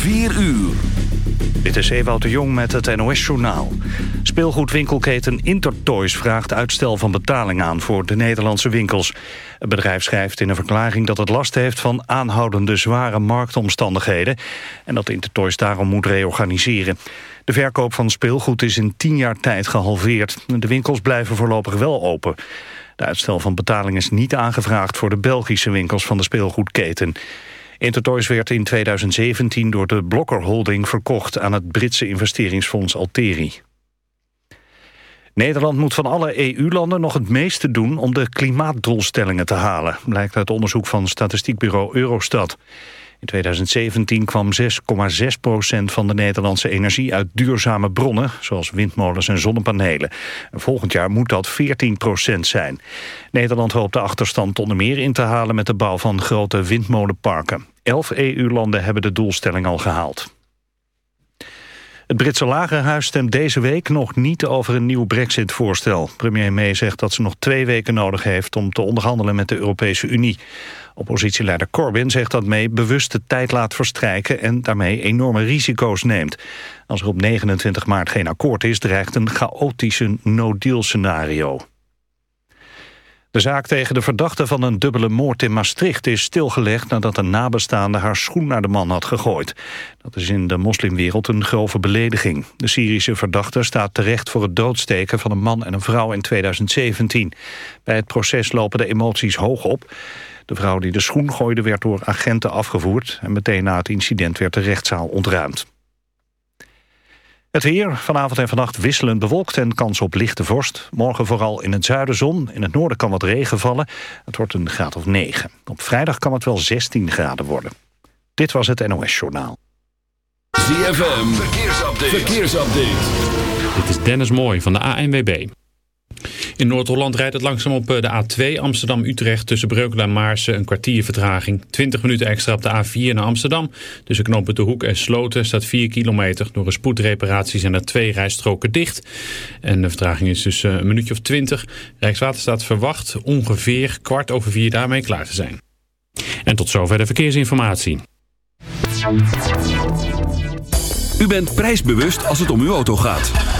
4 uur. Dit is Ewout de Jong met het NOS-journaal. Speelgoedwinkelketen Intertoys vraagt uitstel van betaling aan voor de Nederlandse winkels. Het bedrijf schrijft in een verklaring dat het last heeft van aanhoudende zware marktomstandigheden... en dat Intertoys daarom moet reorganiseren. De verkoop van speelgoed is in tien jaar tijd gehalveerd. De winkels blijven voorlopig wel open. De uitstel van betaling is niet aangevraagd voor de Belgische winkels van de speelgoedketen. Intertoys werd in 2017 door de Blokker Holding verkocht aan het Britse investeringsfonds Alteri. Nederland moet van alle EU-landen nog het meeste doen om de klimaatdoelstellingen te halen, blijkt uit onderzoek van statistiekbureau Eurostat. In 2017 kwam 6,6 procent van de Nederlandse energie uit duurzame bronnen, zoals windmolens en zonnepanelen. volgend jaar moet dat 14 procent zijn. Nederland hoopt de achterstand onder meer in te halen met de bouw van grote windmolenparken. Elf EU-landen hebben de doelstelling al gehaald. Het Britse Lagerhuis stemt deze week nog niet over een nieuw brexit-voorstel. Premier May zegt dat ze nog twee weken nodig heeft om te onderhandelen met de Europese Unie. Oppositieleider Corbyn zegt dat May bewust de tijd laat verstrijken en daarmee enorme risico's neemt. Als er op 29 maart geen akkoord is, dreigt een chaotische no-deal scenario. De zaak tegen de verdachte van een dubbele moord in Maastricht is stilgelegd nadat een nabestaande haar schoen naar de man had gegooid. Dat is in de moslimwereld een grove belediging. De Syrische verdachte staat terecht voor het doodsteken van een man en een vrouw in 2017. Bij het proces lopen de emoties hoog op. De vrouw die de schoen gooide werd door agenten afgevoerd... en meteen na het incident werd de rechtszaal ontruimd. Het weer, vanavond en vannacht wisselend bewolkt en kans op lichte vorst. Morgen vooral in het zuiden zon, in het noorden kan wat regen vallen. Het wordt een graad of 9. Op vrijdag kan het wel 16 graden worden. Dit was het NOS Journaal. ZFM, verkeersupdate. verkeersupdate. Dit is Dennis Mooi van de ANWB. In Noord-Holland rijdt het langzaam op eh, de A2 Amsterdam-Utrecht tussen Breukelen en Maarsen een kwartier vertraging. 20 minuten extra op de A4 naar Amsterdam. Tussen knopen De Hoek en Sloten staat 4 kilometer. Door een spoedreparatie zijn er twee rijstroken dicht. En de vertraging is dus eh, een minuutje of 20. Rijkswaterstaat verwacht ongeveer kwart over vier daarmee klaar te zijn. En tot zover de verkeersinformatie. U bent prijsbewust als het om uw auto gaat.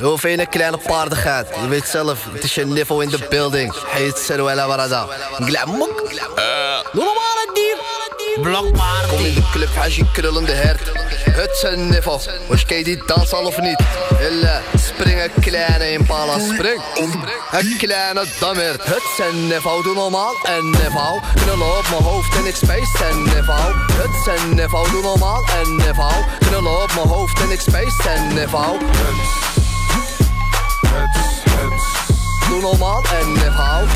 Heel veel kleine paardigheid. Je weet zelf, het is je niveau in de building. Heet Seruela Barada. Glamouk. Doe normaal het dier. Kom in de club, een krullende hert. Het zijn niveau. Was je die dans al of niet? Hille, spring een kleine impala, spring. Een kleine dammert. Het zijn niveau, doe normaal en niveau. Knullen op mijn hoofd en ik space en niveau. Het zijn niveau, doe normaal en niveau. Knullen op mijn hoofd en ik space en niveau. Doe normaal en niveau.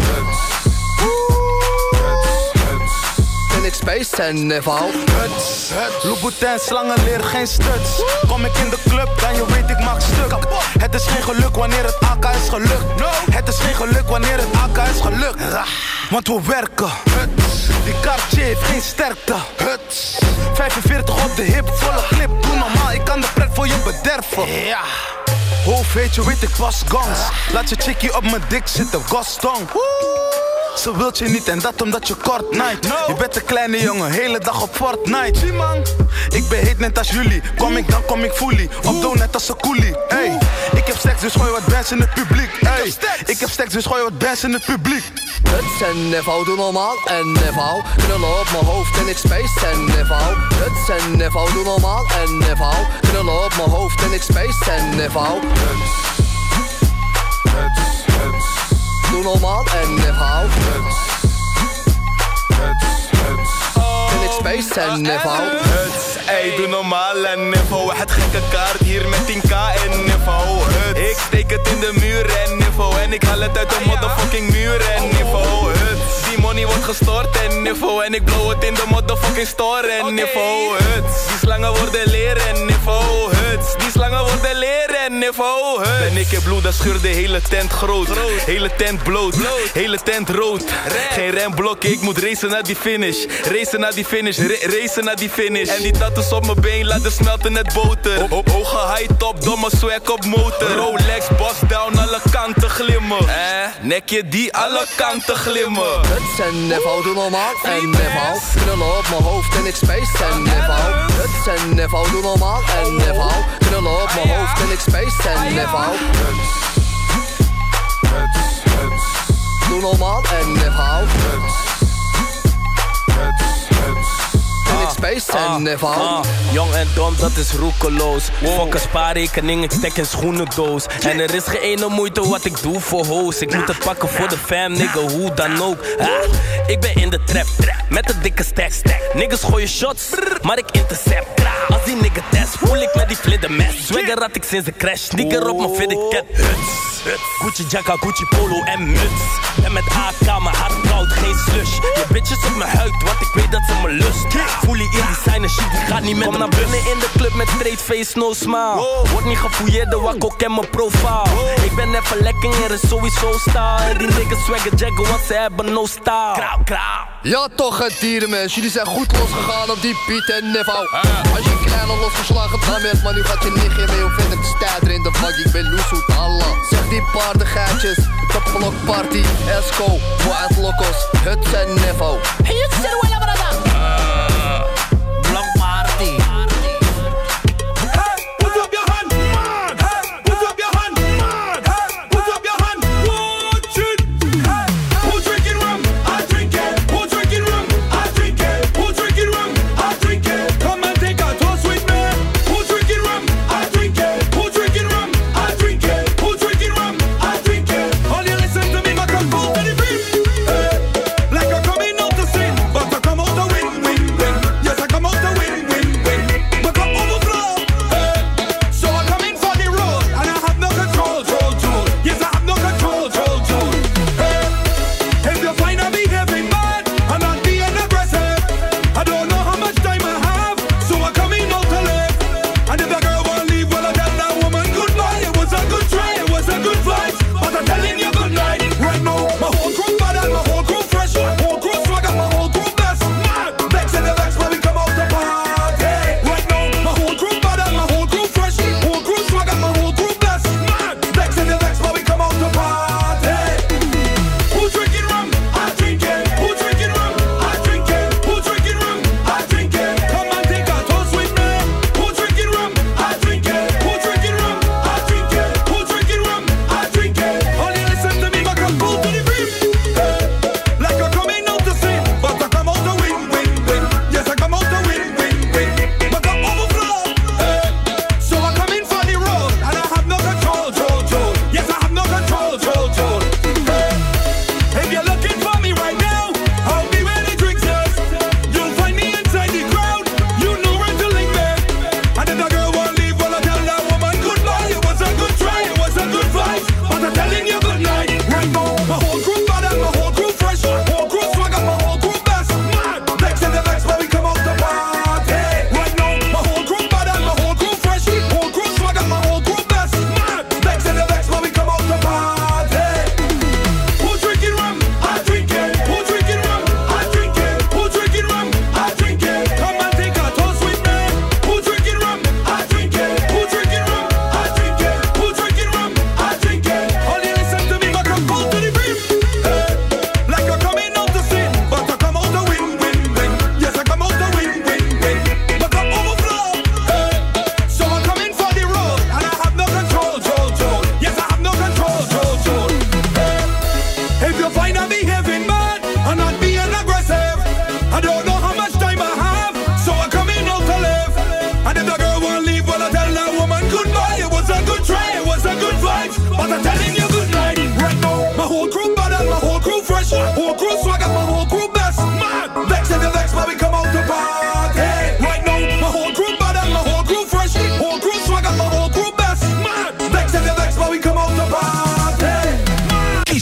En ik space en niveau. Huts, Louboutin, slangen leren geen stuts. Kom ik in de club, dan je weet ik maak stuk. Het is geen geluk wanneer het AK is gelukt. Het is geen geluk wanneer het AK is gelukt. Want we werken. Die Cartier heeft geen sterkte. 45 op de hip, volle clip. Doe normaal, ik kan de pret voor je bederven. Ja. Hoofd weet je, weet ik was gans. Laat je chickie op mijn dik zitten, Gaston. Ze wilt je niet en dat omdat je kort night. Je bent een kleine jongen, hele dag op Fortnite. Zie man, ik ben heet net als jullie. Kom ik dan kom ik fully. Op doe net als een coolie. Hey, ik heb seks dus gooi wat bands in het publiek. Hey, ik heb seks dus gooi wat bands in het publiek. Het zijn niveau, doe normaal en niveau. Knullen op mijn hoofd en ik space en niveau. Het zijn niveau, doe normaal en niveau. Knullen op mijn hoofd en ik space en niveau. Doe normaal en niveau. En ik space en niveau. Huts, ey, doe normaal en niveau. Het gekke kaart hier met 10k en niveau. Huts, ik steek het in de muur en niveau. En ik haal het uit de motherfucking muur en niveau. Huts, money wordt gestort en niveau. En ik blow het in de motherfucking store en niveau. Huts, die slangen worden leren en niveau. Huts, die slangen worden leren en niveau. Huts. Ben ik in bloed, dan scheur de hele tent groot. Hele tent bloot, hele tent rood. Geen remblokken, ik moet racen naar die finish. Racen naar die finish, ra- racen naar die finish. En die tattoos op mijn been laten smelten net boter. Op, op hoge high top, domme swag op motor. Rolex, boss down, alle kanten glimmen. Eh, nekje die alle kanten glimmen. Zijn niveau, doe normaal en niveau. Knullen op mijn hoofd en ik space en niveau. Het zijn niveau, doe normaal en niveau. Knullen op mijn hoofd en ik space en niveau. Doe normaal en niveau. En ik space en niveau. Ah, jong en dom, dat is roekeloos. Fuck een spaarrekening, ik stek in schoenendoos. En er is geen ene moeite wat ik doe voor hoes. Ik moet het pakken voor de fam, nigga, hoe dan ook. Ah, ik ben in de trap, met een dikke stack. Niggas gooien shots, maar ik intercept. Als die nigga test, voel ik met die vlindermes. Swagger had ik sinds de crash, nigger op mijn fitted cap. Huts, Gucci jacka, Gucci polo en muts. En met AK, mijn hart koud, geen slush. Je bitches op mijn huid, want ik weet dat ze me lust. Voel je in designer shit, die gaat niet met Kom naar binnen in de club met straight face, no smile. Word niet gefouilleerd, de wakko ken mijn profile. Ik ben even lekker, er is sowieso style. En die niggas swagger jaggen, want ze hebben no style. Krauw, krauw. Ja toch het dierenmens, jullie zijn goed losgegaan op die Piet en niveau Als je een kleine losgeslagen dam hebt, maar nu gaat je mee. Hoe vind ik de stijder in de vak, ik ben loesoet Allah Zeg die paardengeitjes, topblok party, Esco, Wild Locos, het en niveau Hey, you said well,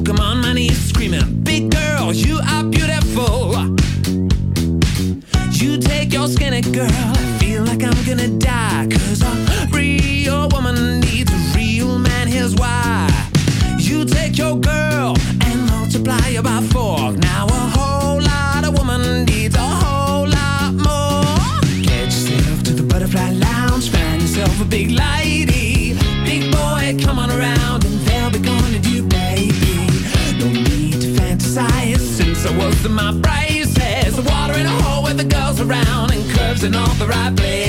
Come on, my knees screaming. Big girl, you are beautiful. You take your skinny girl. I feel like I'm gonna die. the right place.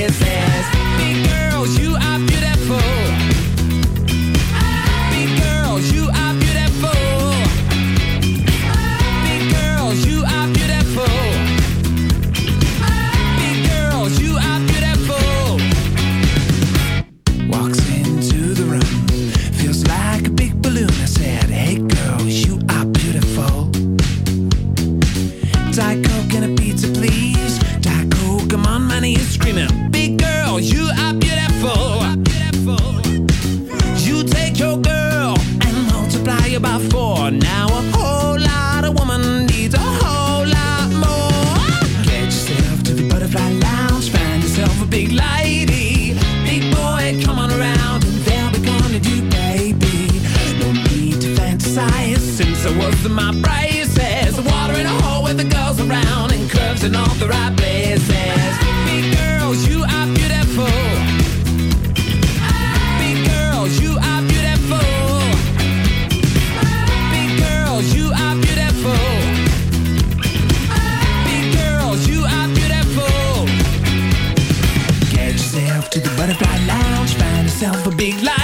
To the butterfly lounge, find yourself a big lady.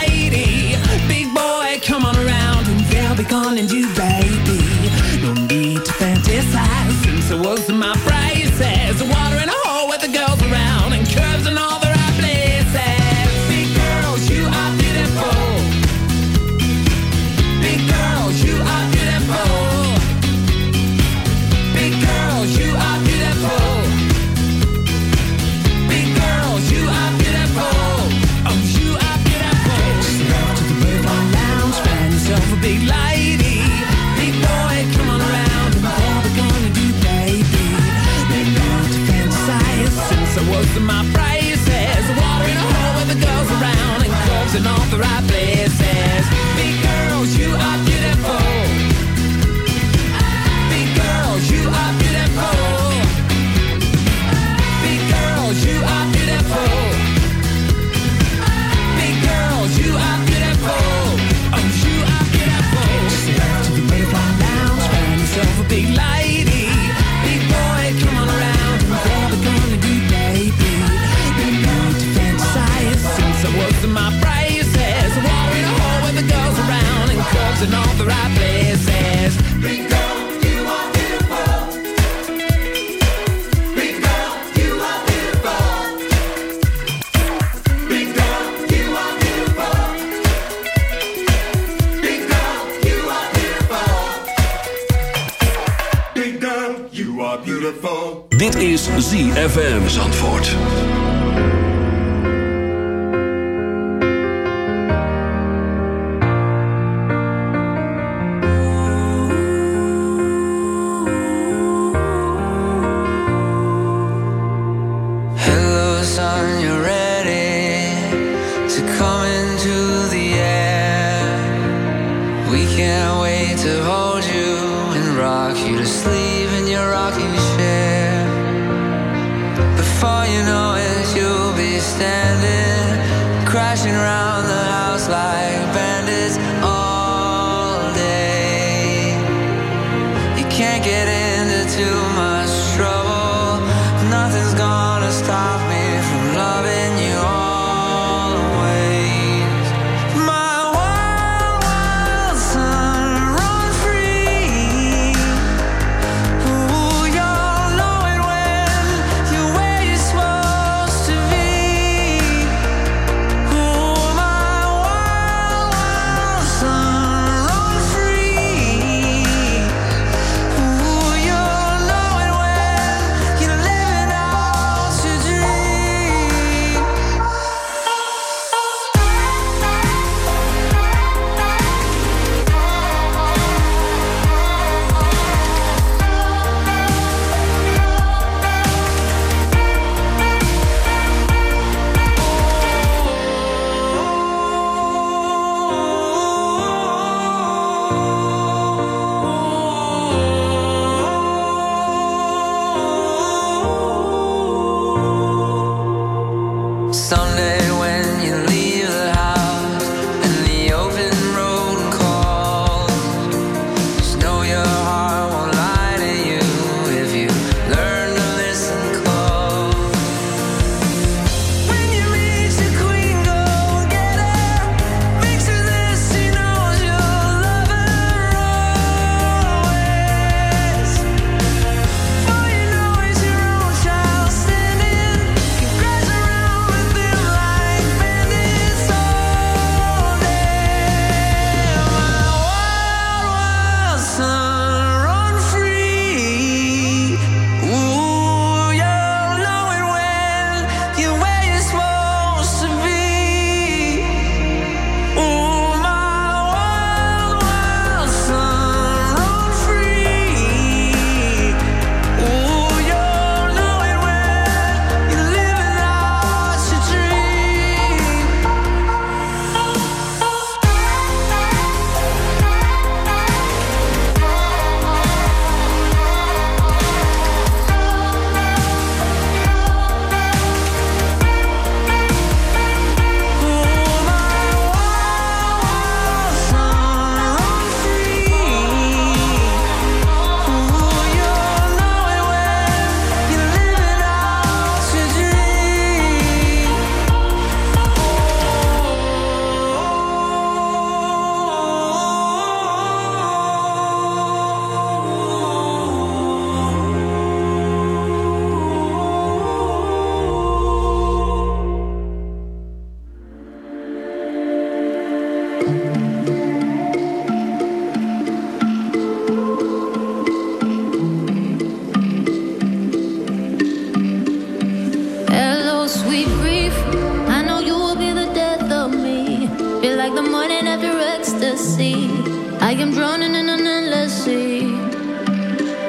an endless sea.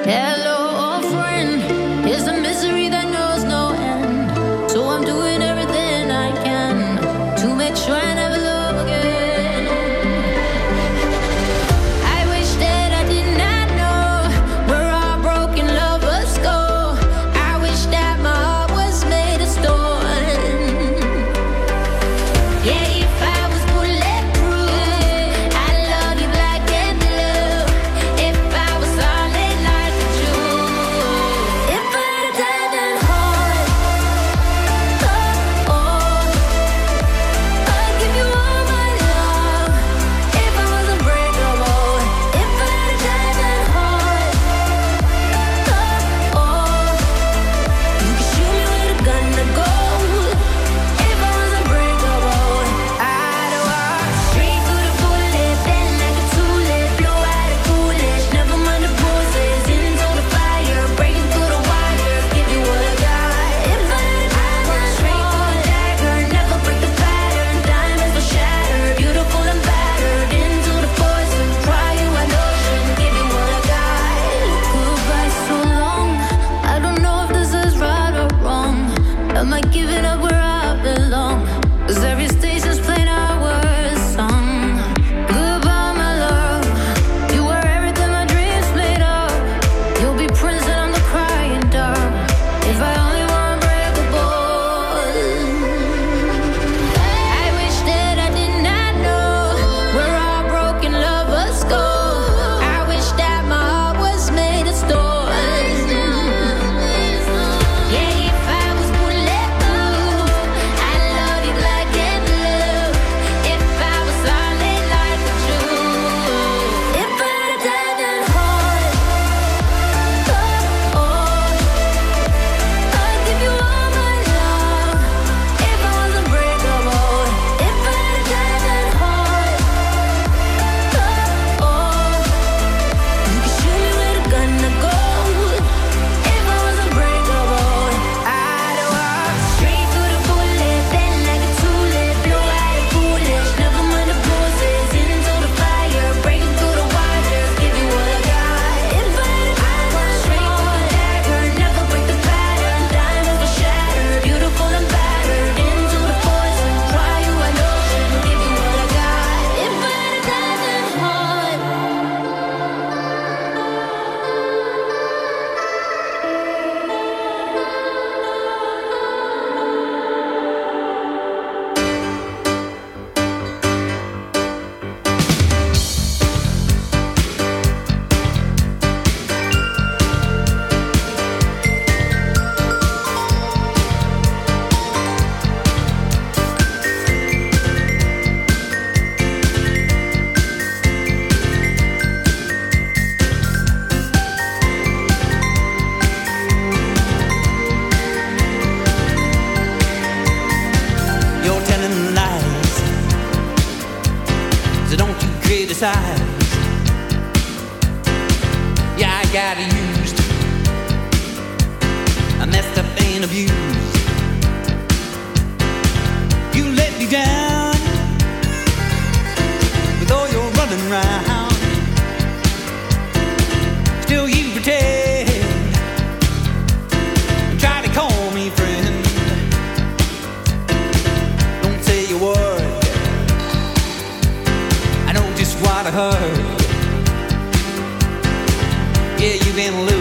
Hello. Heard. Yeah, you've been loose.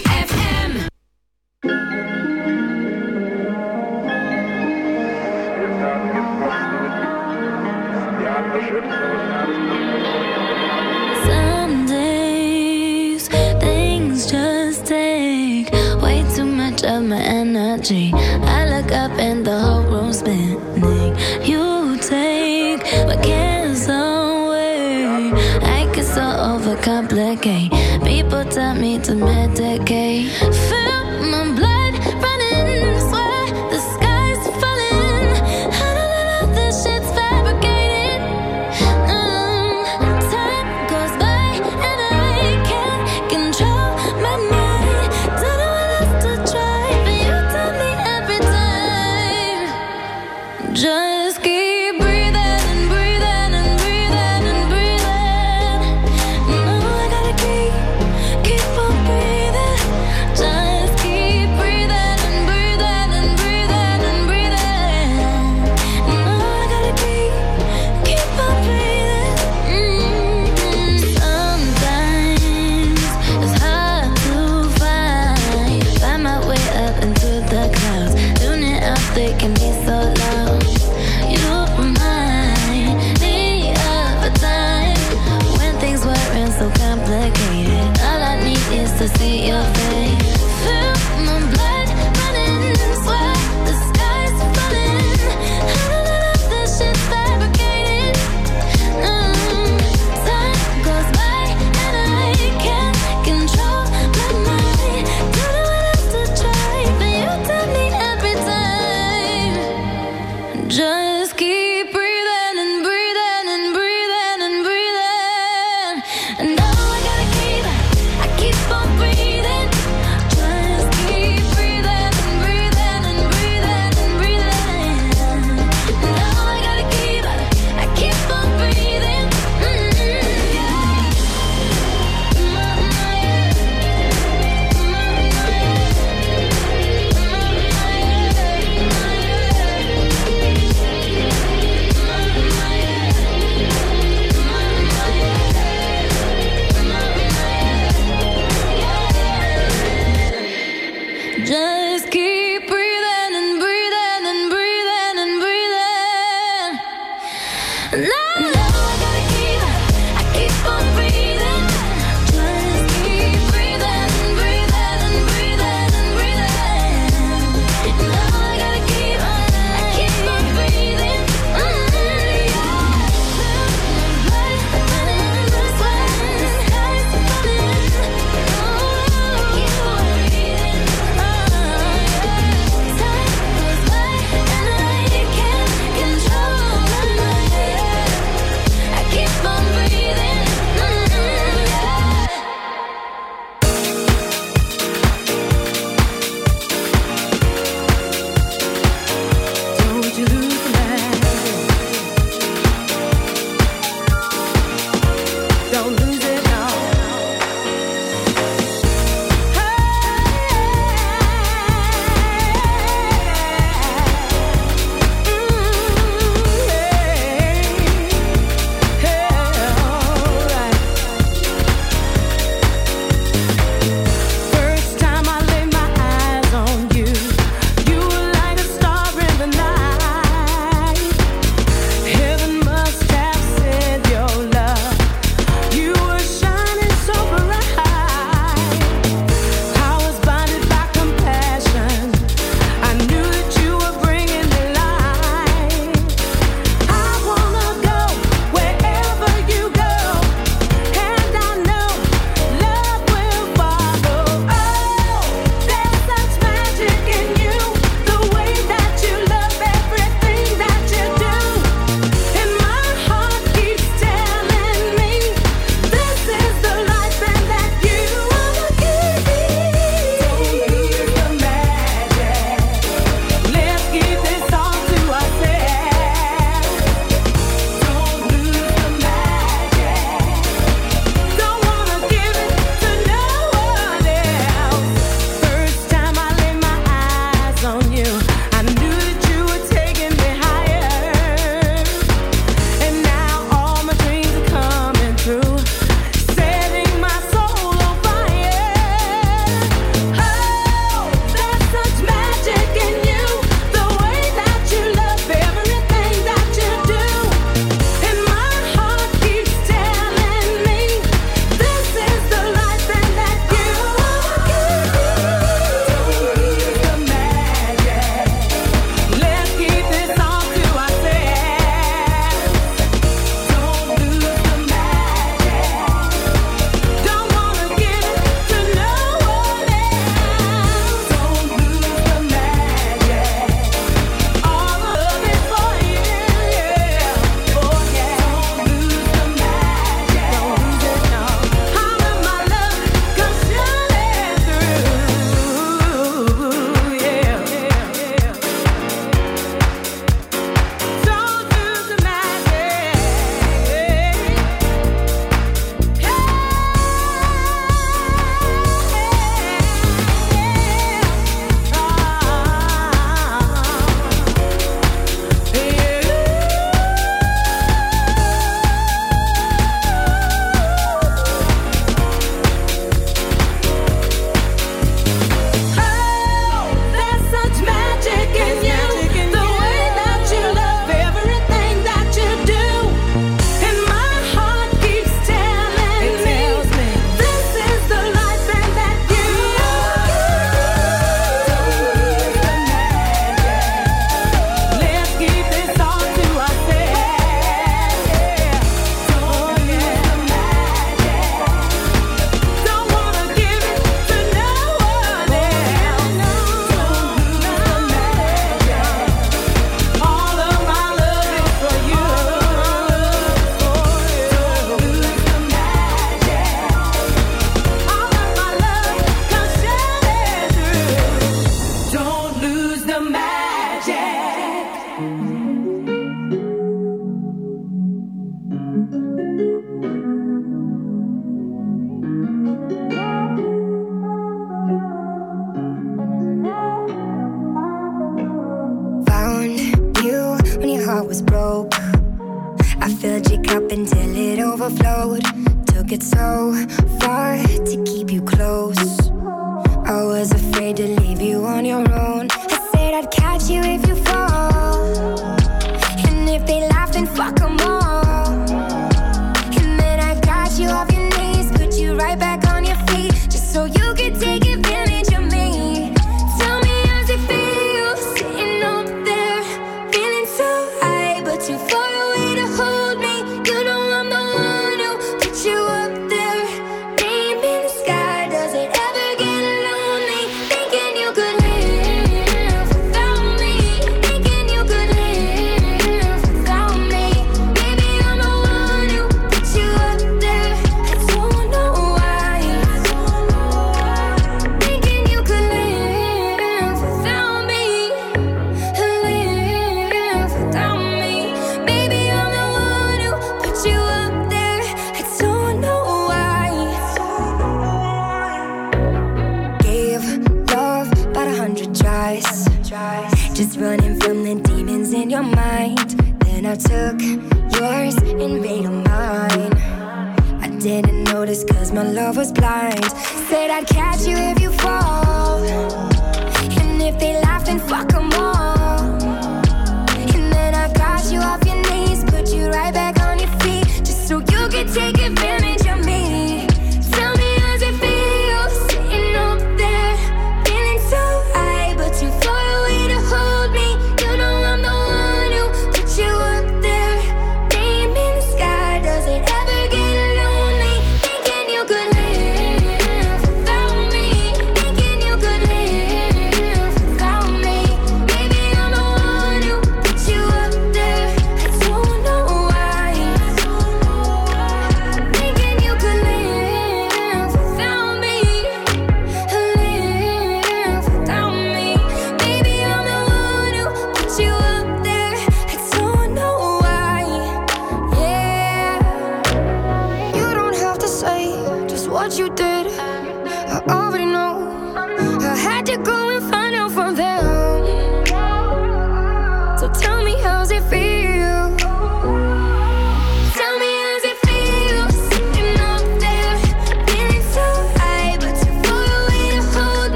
No, no,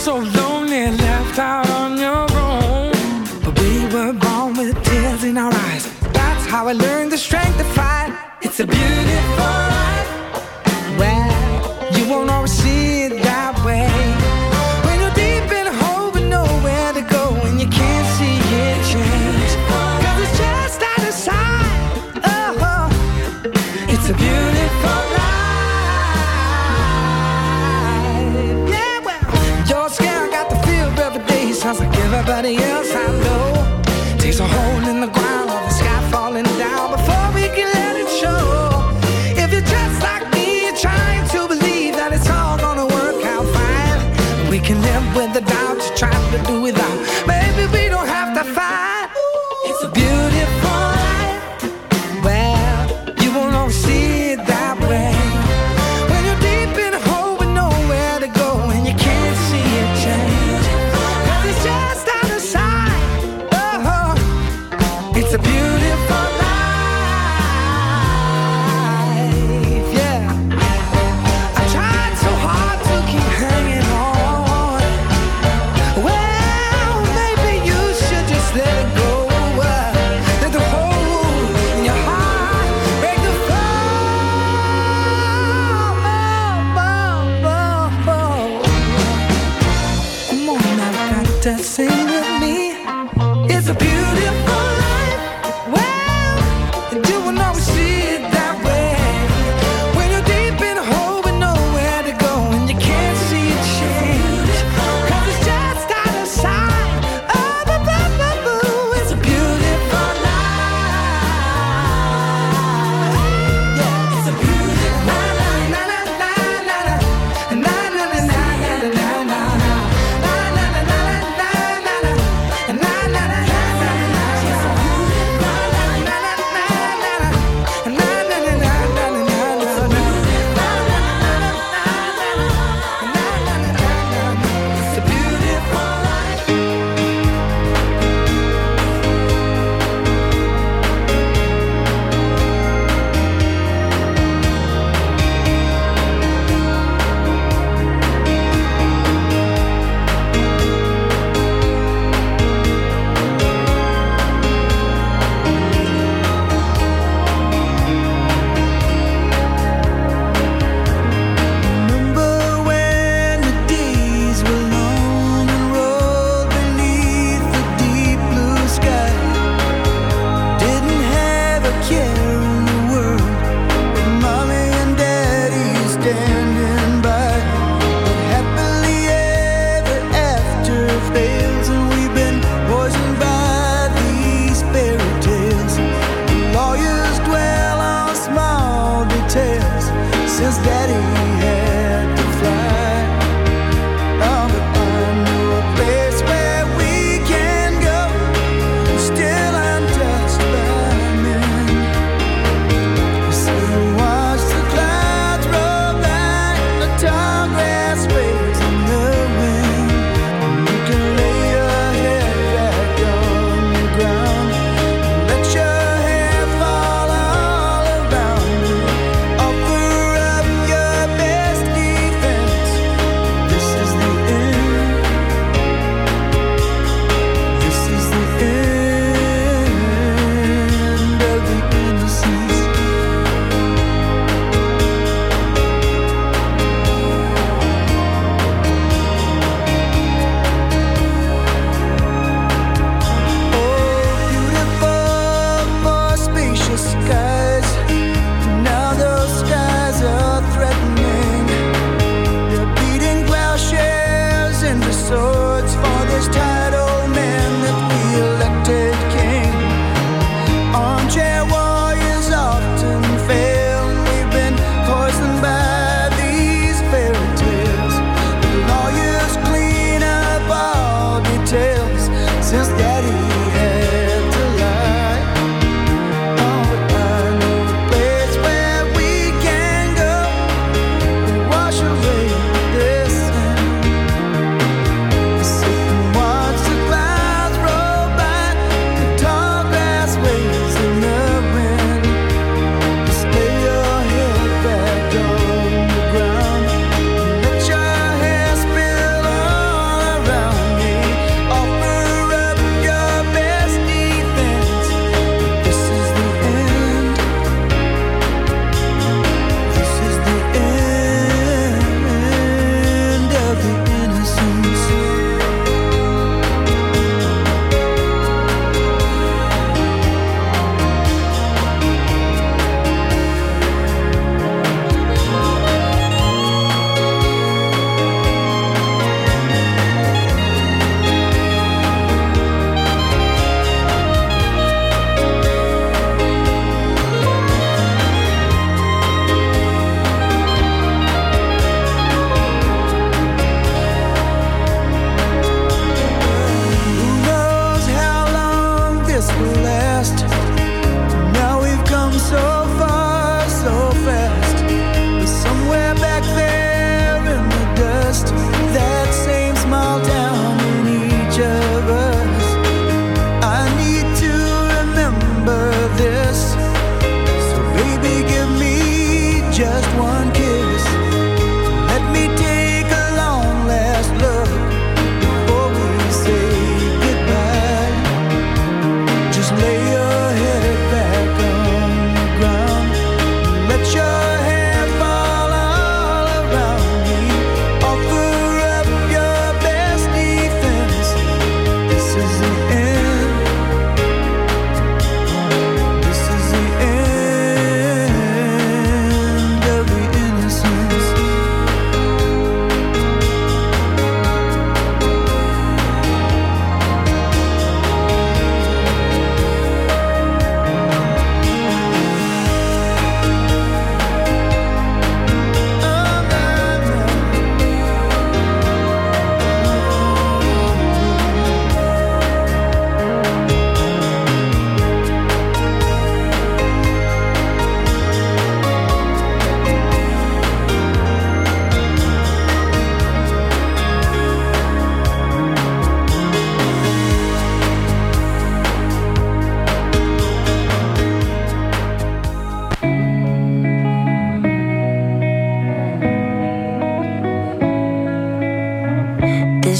so lonely, left out on your own. But we were born with tears in our eyes. That's how I learned the strength to fight. It's a beautiful. do without.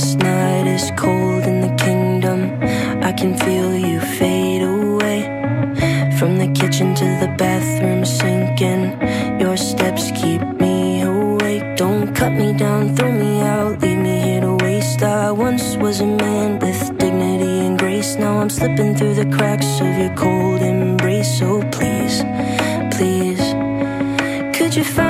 This night is cold in the kingdom. I can feel you fade away. From the kitchen to the bathroom, sinking. Your steps keep me awake. Don't cut me down, throw me out, leave me here to waste. I once was a man with dignity and grace. Now I'm slipping through the cracks of your cold embrace. So please, please, could you find?